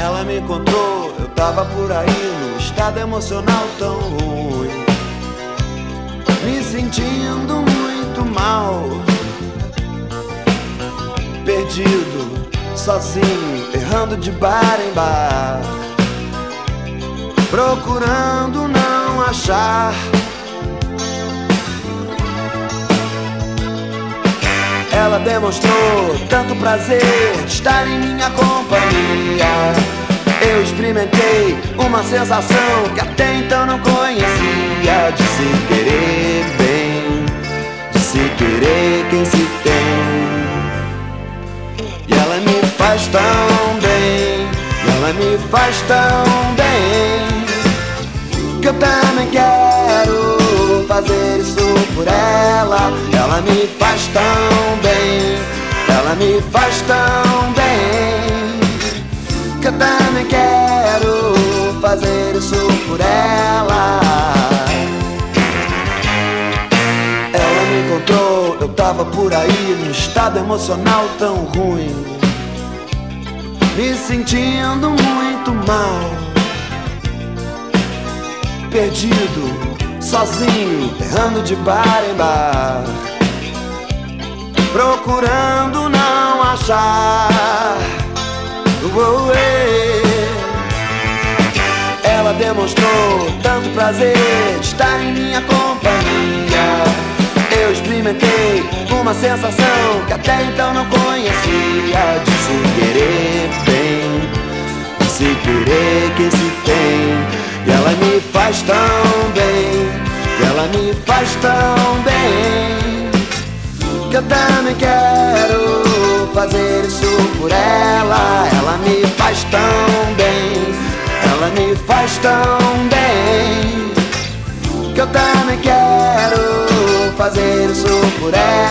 Ela me encontrou, eu tava por aí no estado emocional tão ruim. Me sentindo muito mal. Perdido, sozinho, errando de bar em bar. Procurando não achar. Ela demonstrou tanto prazer estar em minha companhia. Experimentei uma sensação que até então não conhecia de se querer bem, de se querer quem se tem. E ela me faz tão bem, e ela me faz tão bem, que eu também quero fazer isso por ela. Ela me faz tão bem, ela me faz tão bem. Também quero fazer isso por ela. Ela me encontrou, eu tava por aí num estado emocional tão ruim. Me sentindo muito mal, perdido sozinho, errando de bar em bar, procurando não achar. Ela demonstrou tanto prazer de estar em minha companhia. Eu experimentei uma sensação que até então não conhecia de se querer bem, de se querer quem se tem. E ela me faz tão bem, e ela me faz tão bem, que eu também quero fazer isso por ela. Ela me faz tão bem, ela me faz tão bem, que eu também quero fazer isso por ela.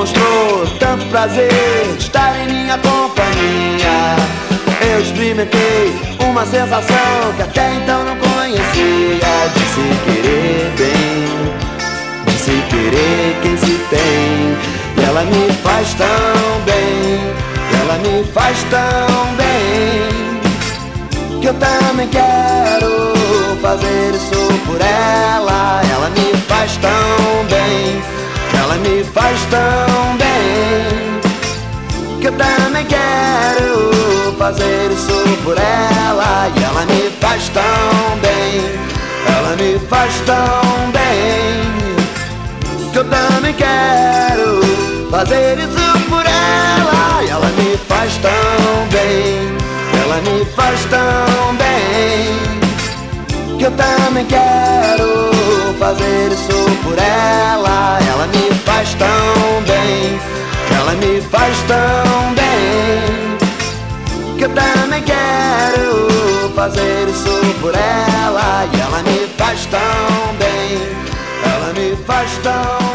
Demonstrou tanto prazer de estar em minha companhia. Eu experimentei uma sensação que até então não conhecia faz tão bem, que eu também quero fazer isso por ela. Ela me faz tão bem. Ela me faz tão bem que eu também quero fazer isso por ela. E ela me faz tão bem, ela me faz tão bem que eu também quero fazer isso por ela. E ela me isso por ela. Ela me faz tão bem, ela me faz tão bem. Que eu também quero fazer isso por ela. E ela me faz tão bem, ela me faz tão bem.